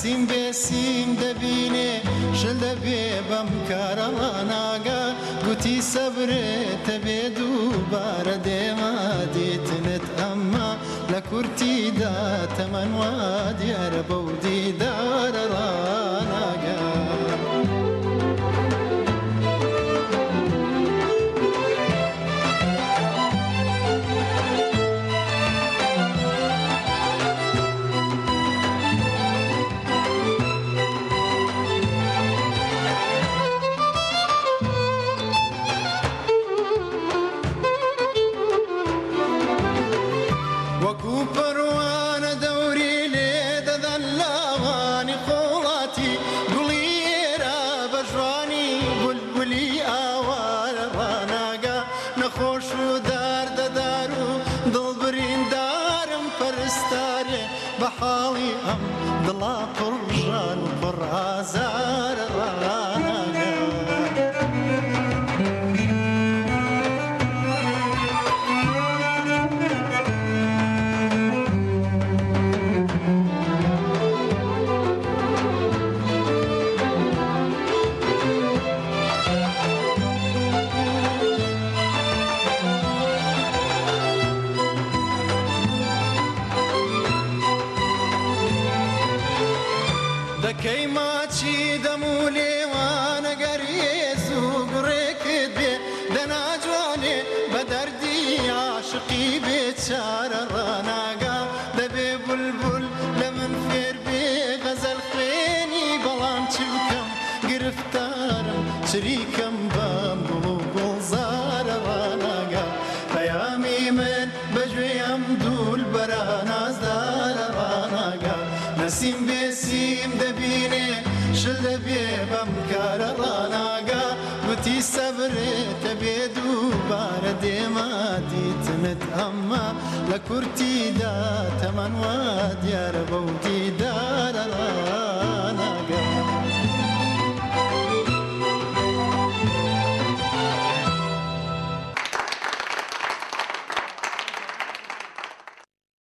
سیم بێ سیم دەبینێ شل دەبێ بەم کارەڵە ناگا گوتی سەبرێتە بێ دووبارە دێمە دیتنت ئەمما لە کورتیدا تەمەوان استاره بحاوي ام دلا فرجان فر ازاره دەکەی ماچی دەم و لێوانەگەریێز و بڕێکت بێ دەناجوانێ بە دەردی عاشقی بێ چارە ڕەناگا دەبێ بولبول لە من فێر بێ غەزەر خوێنی بەڵام چ بکەم گرفتارم چریکەم بەم بوو گوڵزارە ڕەناگا پەیامی من بەژێ ئەم دوول بەرانە نەسیم بێسیم دەبینێ شل دەبێ بەم کارە ڕناگا وتی سەبرێتە بێ دووبارە دێمادیتنت ئەمما لە کورتیدا تەمەنوا دیارە بەودیدا